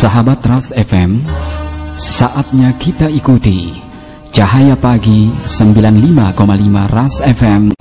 Sahabat Ras FM, saatnya kita ikuti Cahaya Pagi 95,5 Ras FM.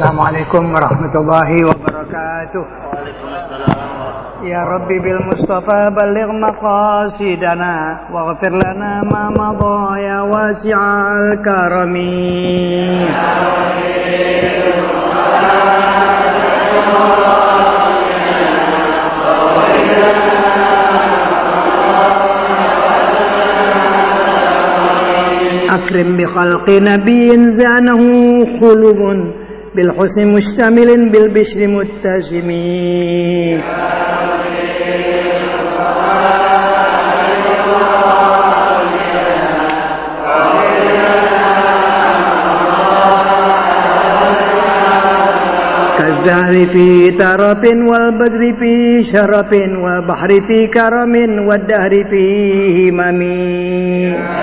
عليكم ورحمة الله وبركاته. يا ربي بالمصطفى بلغ مقاصدنا واغفر لنا ما مضى يا واسع الكرم. أكرم بخلق نبي زانه خلق بالحسن مشتمل بالبشر متسم كالزهر في ترف والبدر في شرف والبحر في كرم والدهر في همم.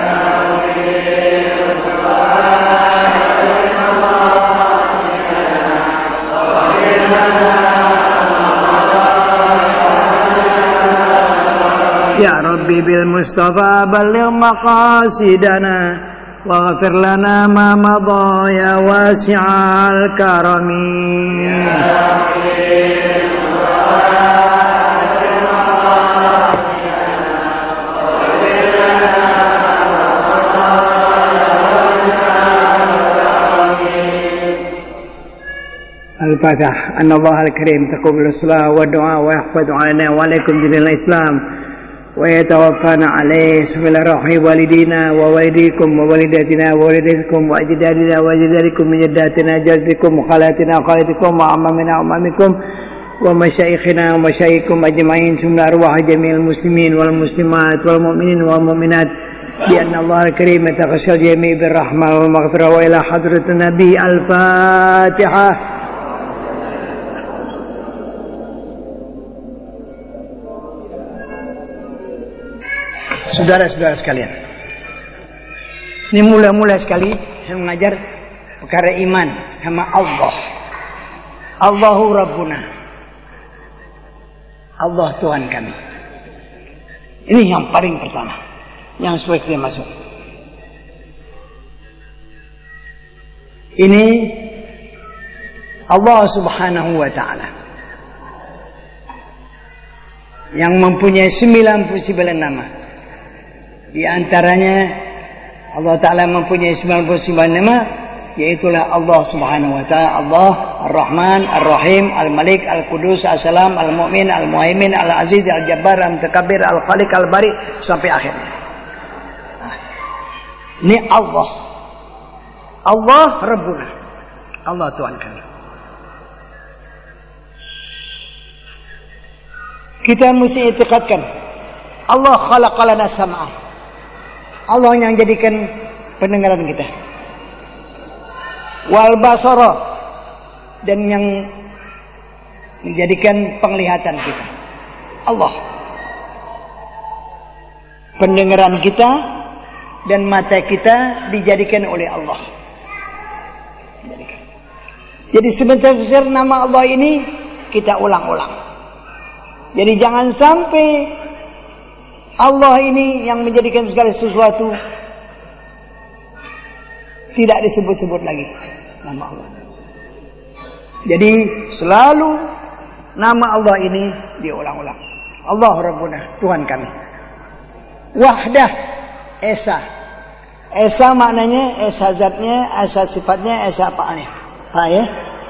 يا ربي بالمصطفى بلغ مقاصدنا واغفر لنا ما مضى يا واسع الكرم الفاتح. أن الله الكريم تقبل الصلاة والدعاء ويحفظ علينا وعليكم دين الإسلام ويتوفانا عليه بسم الله الرحمن والدينا ووالديكم ووالداتنا ووالدتكم وأجدادنا وأجدادكم من جداتنا جدكم وخالاتنا وخالاتكم وعمامنا وعمامكم ومشايخنا ومشايخكم أجمعين. ثم أرواح جميع المسلمين والمسلمات والمؤمنين والمؤمنات بأن الله الكريم يتغشى الجميع بالرحمة والمغفرة. وإلى حضرة النبي الفاتحة. Saudara-saudara sekalian. Ini mula-mula sekali saya mengajar perkara iman sama Allah. Allahu Rabbuna. Allah Tuhan kami. Ini yang paling pertama. Yang supaya kita masuk. Ini Allah subhanahu wa ta'ala. Yang mempunyai 99 nama. Di antaranya Allah Ta'ala mempunyai 99 nama yaitulah Allah Subhanahu wa taala Allah Ar-Rahman Ar-Rahim Al-Malik Al-Qudus As-Salam Al-Mu'min Al-Muhaimin Al-Aziz Al-Jabbar Al-Mutakabbir Al-Khaliq Al-Bari sampai akhirnya. Nah, ini Allah. Allah Rabbuna. Allah Tuhan kami. Kita mesti itikadkan Allah khalaqalana sam'ah Allah yang jadikan pendengaran kita. Wal basara dan yang menjadikan penglihatan kita. Allah. Pendengaran kita dan mata kita dijadikan oleh Allah. Jadi sebentar-sebentar nama Allah ini kita ulang-ulang. Jadi jangan sampai Allah ini yang menjadikan segala sesuatu tidak disebut-sebut lagi nama Allah. Jadi selalu nama Allah ini diulang-ulang. Allah Rabbuna, Tuhan kami. Wahdah Esa. Esa maknanya Esa zatnya, Esa sifatnya, Esa apanya. Pak ya?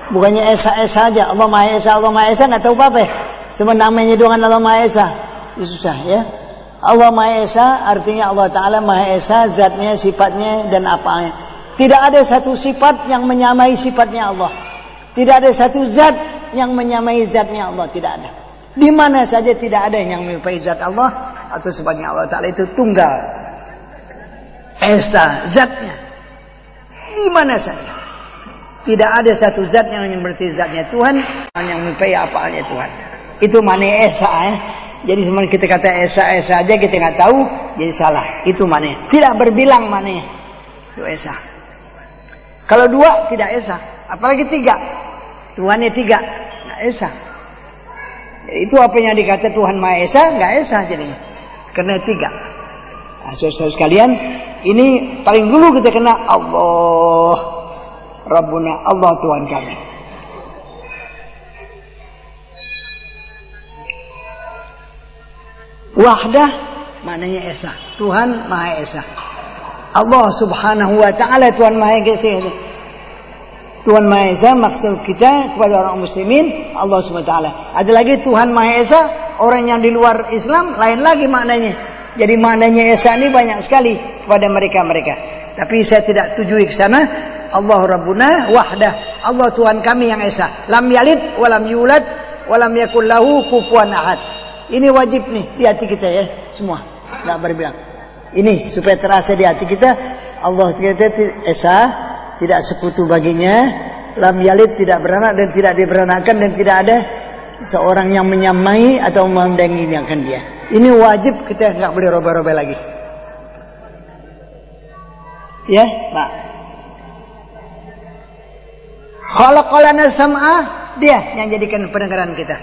Bukannya Esa Esa saja. Allah Maha Esa, Allah Maha Esa nggak tahu apa-apa. Sebenarnya namanya dengan Allah Maha Esa. Ya, susah ya. Allah Maha Esa artinya Allah Ta'ala Maha Esa zatnya, sifatnya dan apanya. Tidak ada satu sifat yang menyamai sifatnya Allah. Tidak ada satu zat yang menyamai zatnya Allah. Tidak ada. Di mana saja tidak ada yang menyerupai zat Allah atau sifatnya Allah Ta'ala itu tunggal. Esa, zatnya. Di mana saja. Tidak ada satu zat yang berarti zatnya Tuhan yang mempunyai apa-apanya Tuhan. Itu mana Esa ya. Jadi sebenarnya kita kata Esa Esa aja kita nggak tahu, jadi salah. Itu mana? Tidak berbilang mana. Itu Esa. Kalau dua tidak Esa, apalagi tiga. Tuhannya tiga, nggak Esa. Jadi itu apa yang dikata Tuhan Maha Esa, nggak Esa jadi. Karena tiga. Nah, saudara sekalian, ini paling dulu kita kena Allah Rabbuna Allah Tuhan kami. Wahdah maknanya Esa. Tuhan Maha Esa. Allah Subhanahu wa taala Tuhan Maha Esa. Tuhan Maha Esa maksud kita kepada orang muslimin Allah Subhanahu wa taala. Ada lagi Tuhan Maha Esa, orang yang di luar Islam lain lagi maknanya. Jadi maknanya Esa ini banyak sekali kepada mereka-mereka. Tapi saya tidak tuju ke sana. Allah Rabbuna wahdah. Allah Tuhan kami yang Esa. Lam yalid walam yulad walam yakul lahu ahad. Ini wajib nih di hati kita ya, semua. Enggak berbilang. Ini supaya terasa di hati kita Allah kita Esa tidak sekutu baginya. Lam yalid tidak beranak dan tidak diberanakkan dan tidak ada seorang yang menyamai atau mendampingi dia. Ini wajib kita nggak boleh roba-roba lagi. Ya, Pak. Khalaqalana sam'a dia yang jadikan pendengaran kita.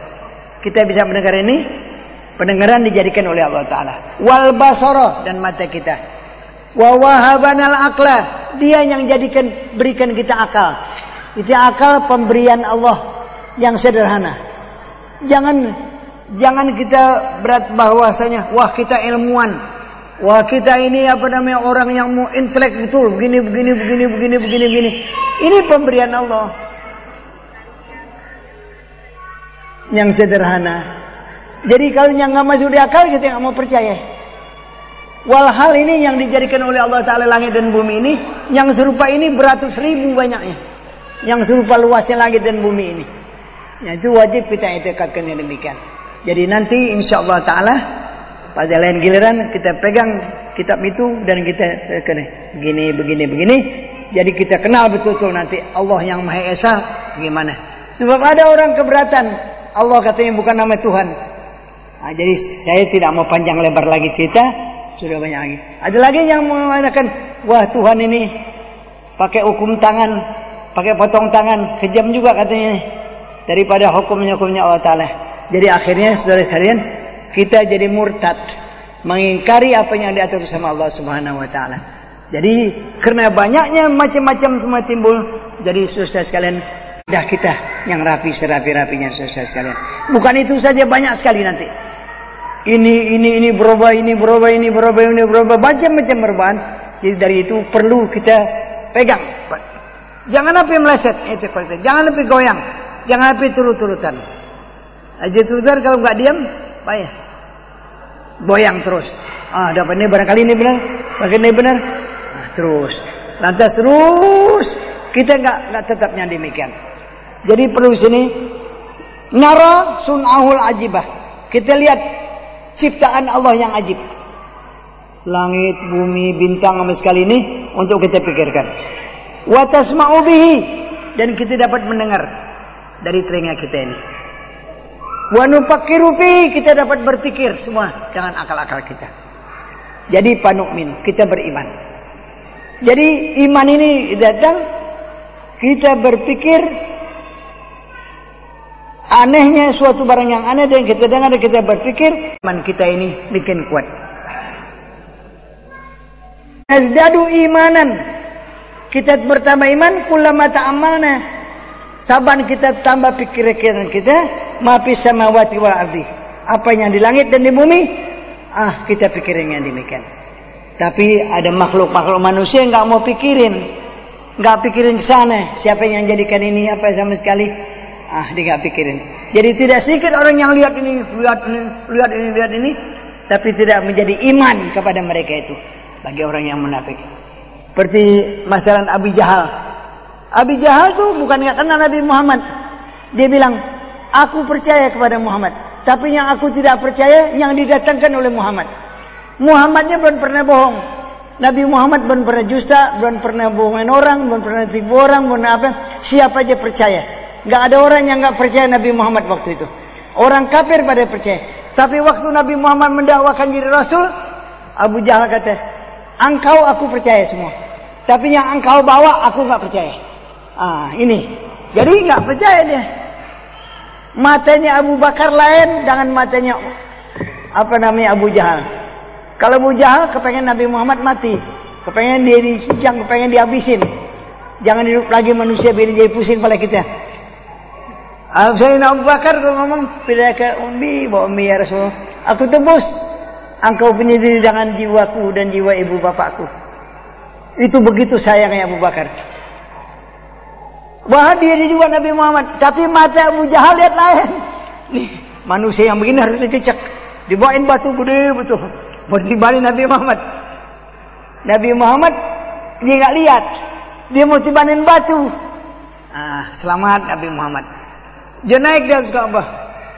Kita bisa mendengar ini pendengaran dijadikan oleh Allah taala. Wal basara dan mata kita. Wa wahabanal aqla dia yang jadikan berikan kita akal. Itu akal pemberian Allah yang sederhana. Jangan Jangan kita berat bahwasanya wah kita ilmuwan. Wah kita ini apa namanya orang yang mau intelek betul begini begini begini begini begini begini. Ini pemberian Allah. Yang sederhana. Jadi kalau yang nggak masuk di akal kita nggak mau percaya. Walhal ini yang dijadikan oleh Allah Ta'ala langit dan bumi ini Yang serupa ini beratus ribu banyaknya Yang serupa luasnya langit dan bumi ini Ya, itu wajib kita etikatkan yang demikian jadi nanti insya Allah Ta'ala pada lain giliran kita pegang kitab itu dan kita kena begini, begini, begini. Jadi kita kenal betul-betul nanti Allah yang Maha Esa gimana. Sebab ada orang keberatan. Allah katanya bukan nama Tuhan. Nah, jadi saya tidak mau panjang lebar lagi cerita. Sudah banyak lagi. Ada lagi yang mengatakan, wah Tuhan ini pakai hukum tangan, pakai potong tangan, kejam juga katanya daripada hukumnya hukumnya Allah Taala. Jadi akhirnya saudara sekalian kita jadi murtad mengingkari apa yang diatur sama Allah Subhanahu wa taala. Jadi karena banyaknya macam-macam semua timbul jadi saudara sekalian dah kita yang rapi serapi-rapinya saudara sekalian. Bukan itu saja banyak sekali nanti. Ini ini ini berubah ini berubah ini berubah ini berubah macam-macam perubahan. Jadi dari itu perlu kita pegang. Jangan apa meleset itu Jangan apa goyang. Jangan apa turut-turutan. Aja Tudar kalau nggak diam, payah. Boyang terus. Ah, dapat ini barangkali ini benar, barangkali ini benar. Nah, terus. Lantas terus kita nggak nggak tetapnya demikian. Jadi perlu sini nara sunahul ajibah. Kita lihat ciptaan Allah yang ajib. Langit, bumi, bintang sama sekali ini untuk kita pikirkan. Watasma'u bihi dan kita dapat mendengar dari telinga kita ini. Wa nufakiru kita dapat berpikir semua dengan akal-akal kita. Jadi panukmin, kita beriman. Jadi iman ini datang kita berpikir anehnya suatu barang yang aneh dan kita dengar dan kita berpikir iman kita ini bikin kuat. Azdadu imanan. Kita bertambah iman kullama ta'amalna. Saban kita tambah pikiran kita mafis samawati wal ardi. Apa yang di langit dan di bumi, ah kita pikirin yang demikian. Tapi ada makhluk-makhluk manusia yang nggak mau pikirin, nggak pikirin ke sana. Siapa yang jadikan ini apa sama sekali? Ah dia nggak pikirin. Jadi tidak sedikit orang yang lihat ini, lihat ini, lihat ini, lihat ini, tapi tidak menjadi iman kepada mereka itu bagi orang yang munafik. Seperti masalah Abi Jahal. Abi Jahal tuh bukan nggak kenal Nabi Muhammad. Dia bilang, Aku percaya kepada Muhammad. Tapi yang aku tidak percaya yang didatangkan oleh Muhammad. Muhammadnya belum pernah bohong. Nabi Muhammad belum pernah justa, belum pernah bohongin orang, belum pernah tipu orang, belum apa. Siapa aja percaya. Gak ada orang yang gak percaya Nabi Muhammad waktu itu. Orang kafir pada percaya. Tapi waktu Nabi Muhammad mendakwakan diri Rasul, Abu Jahal kata, engkau aku percaya semua. Tapi yang engkau bawa aku gak percaya. Ah ini. Jadi gak percaya dia. Matanya Abu Bakar lain dengan matanya apa namanya Abu Jahal. Kalau Abu Jahal kepengen Nabi Muhammad mati. Kepengen dia dicicang, kepengen dihabisin. Jangan hidup lagi manusia biar jadi pusing pada kita. Saya Abu Bakar kalau ngomong ke Umbi, bawa Umbi ya Rasul. Aku tebus. Engkau punya diri dengan jiwaku dan jiwa ibu bapakku. Itu begitu sayangnya Abu Bakar. Wah dia juga Nabi Muhammad. Tapi mata Abu Jahal lihat lain. Nih, manusia yang begini harus dicek. Dibawain batu gede betul. Bertibari Nabi Muhammad. Nabi Muhammad dia nggak lihat. Dia mau tibanin batu. Ah, selamat Nabi Muhammad. Dia naik dari Ka'bah.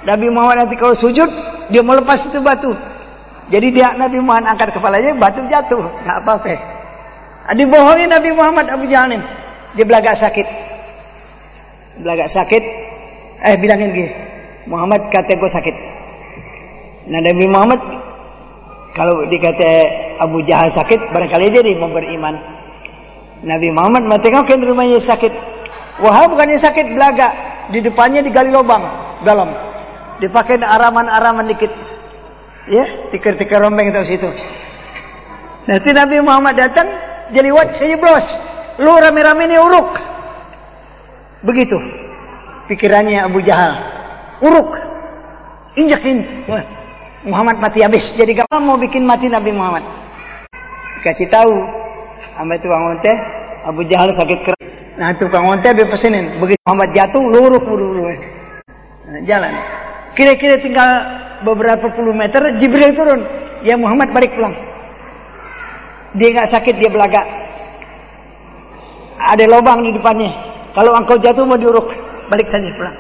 Nabi Muhammad nanti kalau sujud, dia mau lepas itu batu. Jadi dia Nabi Muhammad angkat kepalanya, batu jatuh, nggak apa-apa. Ah, dibohongi Nabi Muhammad Abu Jahal Dia belagak sakit. Belagak sakit. Eh bilangin gini, Muhammad kata gue sakit. Nah Nabi Muhammad kalau dikata Abu Jahal sakit, barangkali dia mau beriman. Nabi Muhammad tengok rumahnya sakit. Wah bukannya sakit belagak. Di depannya digali lubang dalam. Dipakai araman-araman dikit. Ya, tikar-tikar rombeng tahu situ. Nanti Nabi Muhammad datang, jadi wat saya blos. Lu rame-rame ini uruk. Begitu. Pikirannya Abu Jahal. Uruk. Injakin. Wah, Muhammad mati habis. Jadi kamu mau bikin mati Nabi Muhammad. Kasih tahu sama tukang onte, Abu Jahal sakit keras. Nah tukang onte dia pesenin. Begitu Muhammad jatuh, luruk buru nah, jalan. Kira-kira tinggal beberapa puluh meter, Jibril turun. Ya Muhammad balik pulang. Dia nggak sakit, dia belaga. Ada lubang di depannya. Kalau engkau jatuh mau diuruk, balik saja pulang.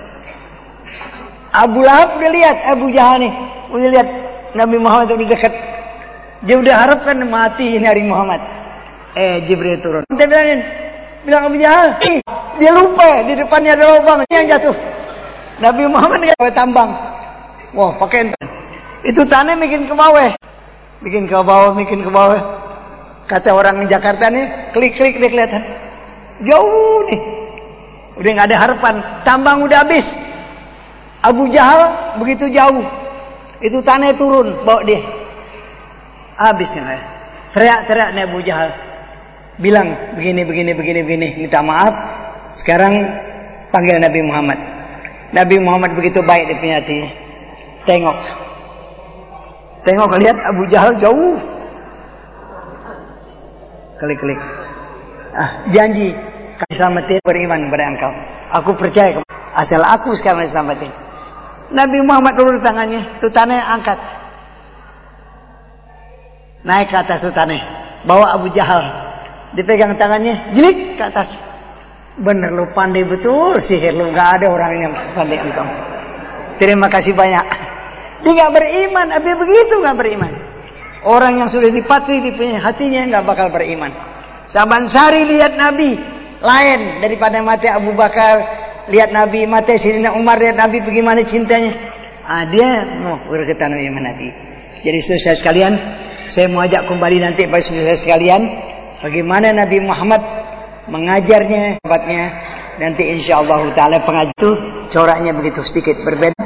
Abu Lahab udah lihat Abu Jahal nih udah lihat Nabi Muhammad udah dekat. Dia udah harapkan mati ini hari Muhammad. Eh Jibril turun. Kita bilangin, bilang Abu Jahal, dia lupa di depannya ada lubang yang jatuh. Nabi Muhammad nggak tambang. Wah pakai itu tanah bikin ke bawah, bikin ke bawah, bikin ke bawah. Kata orang Jakarta nih, klik-klik dia kelihatan. Jauh nih. Udah nggak ada harapan. Tambang udah habis. Abu Jahal begitu jauh. Itu tanah turun, bawa dia. Habisnya. Teriak-teriak nih Abu Jahal. Bilang begini, begini, begini, begini. Minta maaf. Sekarang panggil Nabi Muhammad. Nabi Muhammad begitu baik di punya hatinya. Tengok. Tengok lihat Abu Jahal jauh. Klik-klik. Ah, janji kami selamatin beriman kepada engkau. Aku percaya asal aku sekarang diselamatin. Nabi Muhammad ulur tangannya, itu tanah angkat. Naik ke atas itu tanah. Bawa Abu Jahal. Dipegang tangannya, jelik ke atas. Bener lu pandai betul sihir lu. Gak ada orang yang pandai engkau. Terima kasih banyak. Dia gak beriman. Tapi begitu gak beriman. Orang yang sudah dipatri di hatinya gak bakal beriman. Saban Sari lihat Nabi. Lain daripada mati Abu Bakar, lihat Nabi mata Sayyidina Umar lihat Nabi bagaimana cintanya ah, dia mau berkata Nabi Nabi jadi saudara sekalian saya mau ajak kembali nanti pada saudara sekalian bagaimana Nabi Muhammad mengajarnya sahabatnya nanti insya Allah taala pengajar itu coraknya begitu sedikit berbeda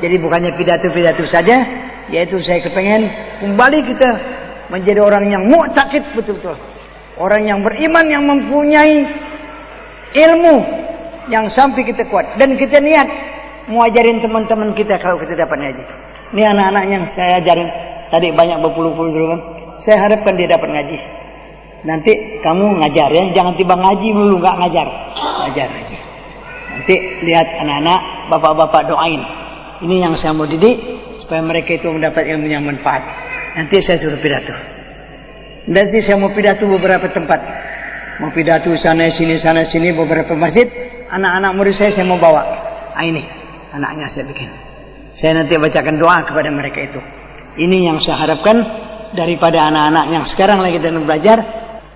jadi bukannya pidato-pidato saja yaitu saya kepengen kembali kita menjadi orang yang mu'takid betul-betul orang yang beriman yang mempunyai ilmu yang sampai kita kuat dan kita niat mau ajarin teman-teman kita kalau kita dapat ngaji. Ini anak-anak yang saya ajarin tadi banyak berpuluh-puluh. Saya harapkan dia dapat ngaji. Nanti kamu ngajar ya, jangan tiba ngaji dulu nggak ngajar. Ngajar aja. Nanti lihat anak-anak, bapak-bapak doain. Ini yang saya mau didik supaya mereka itu mendapat ilmu yang manfaat. Nanti saya suruh pidato. Nanti saya mau pidato beberapa tempat. Mau pidato sana sini sana sini beberapa masjid anak-anak murid saya saya mau bawa. Ah, ini anaknya saya bikin. Saya nanti bacakan doa kepada mereka itu. Ini yang saya harapkan daripada anak-anak yang sekarang lagi dalam belajar.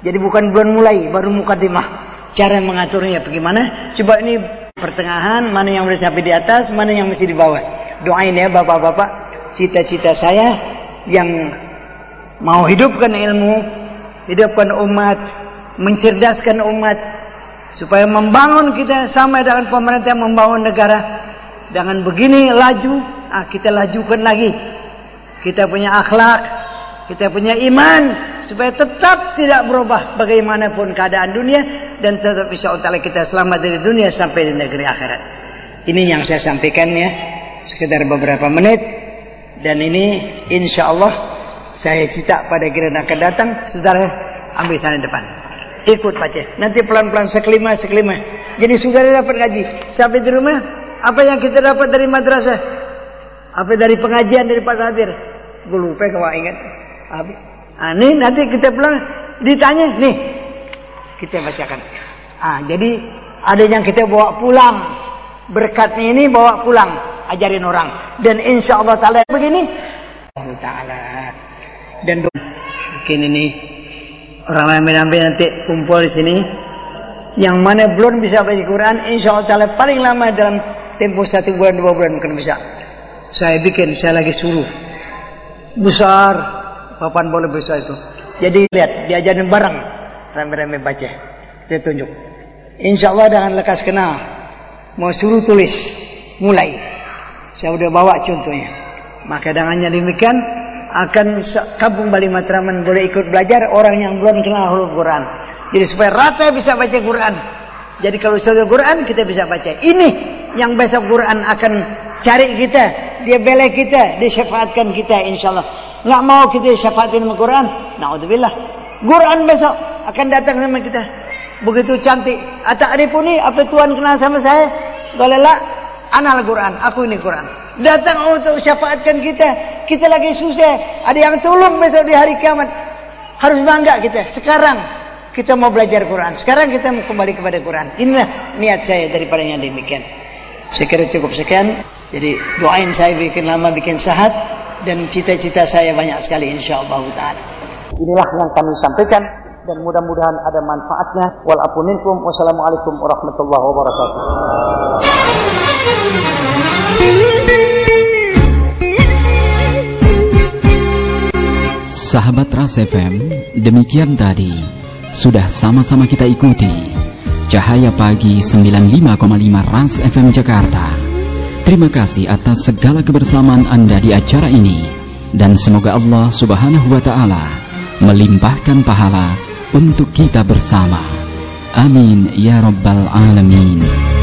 Jadi bukan bulan mulai, baru mukadimah. Cara mengaturnya bagaimana? Coba ini pertengahan, mana yang boleh sampai di atas, mana yang mesti di bawah. Doain ya bapak-bapak, cita-cita saya yang mau hidupkan ilmu, hidupkan umat, mencerdaskan umat, supaya membangun kita sama dengan pemerintah membangun negara. Dengan begini laju, ah, kita lajukan lagi. Kita punya akhlak, kita punya iman supaya tetap tidak berubah bagaimanapun keadaan dunia dan tetap insya Allah kita selamat dari dunia sampai di negeri akhirat. Ini yang saya sampaikan ya, sekitar beberapa menit dan ini insya Allah saya cita pada kira akan datang, saudara ambil sana depan. Ikut baca. Nanti pelan-pelan sekelima sekelima. Jadi saudara dapat ngaji. Sampai di rumah, apa yang kita dapat dari madrasah? Apa dari pengajian dari Pak Hadir? Gue lupa kalau ingat habis. Ah, ini nanti kita pulang ditanya, nih kita bacakan. Ah, jadi ada yang kita bawa pulang. Berkatnya ini bawa pulang, ajarin orang. Dan insya Allah taala begini. Allah taala. Dan mungkin ini orang ramai-ramai nanti kumpul di sini. Yang mana belum bisa baca Quran, insya Allah taala paling lama dalam tempo satu bulan dua bulan mungkin bisa. Saya bikin, saya lagi suruh besar papan bola besar itu. Jadi lihat, diajarin bareng, rame-rame baca. Dia tunjuk. Insya Allah dengan lekas kenal, mau suruh tulis, mulai. Saya udah bawa contohnya. Maka dengannya demikian, akan kampung Bali Matraman boleh ikut belajar orang yang belum kenal huruf Quran. Jadi supaya rata bisa baca Quran. Jadi kalau sudah Quran kita bisa baca. Ini yang besok Quran akan cari kita, dia bela kita, dia syafaatkan kita insya Allah. Nggak mau kita syafaatin sama Quran. Na'udzubillah. Quran besok akan datang sama kita. Begitu cantik. pun ni apa Tuhan kenal sama saya? Bolehlah. Anal Quran. Aku ini Quran. Datang untuk syafaatkan kita. Kita lagi susah. Ada yang tolong besok di hari kiamat. Harus bangga kita. Sekarang kita mau belajar Quran. Sekarang kita mau kembali kepada Quran. Inilah niat saya daripada yang demikian. Saya kira cukup sekian. Jadi doain saya bikin lama, bikin sehat dan cita-cita saya banyak sekali insyaallah taala. Inilah yang kami sampaikan dan mudah-mudahan ada manfaatnya. Wal apuninkum wassalamualaikum warahmatullahi wabarakatuh. Sahabat Ras FM, demikian tadi sudah sama-sama kita ikuti Cahaya Pagi 95,5 Ras FM Jakarta. Terima kasih atas segala kebersamaan Anda di acara ini dan semoga Allah Subhanahu wa taala melimpahkan pahala untuk kita bersama. Amin ya rabbal alamin.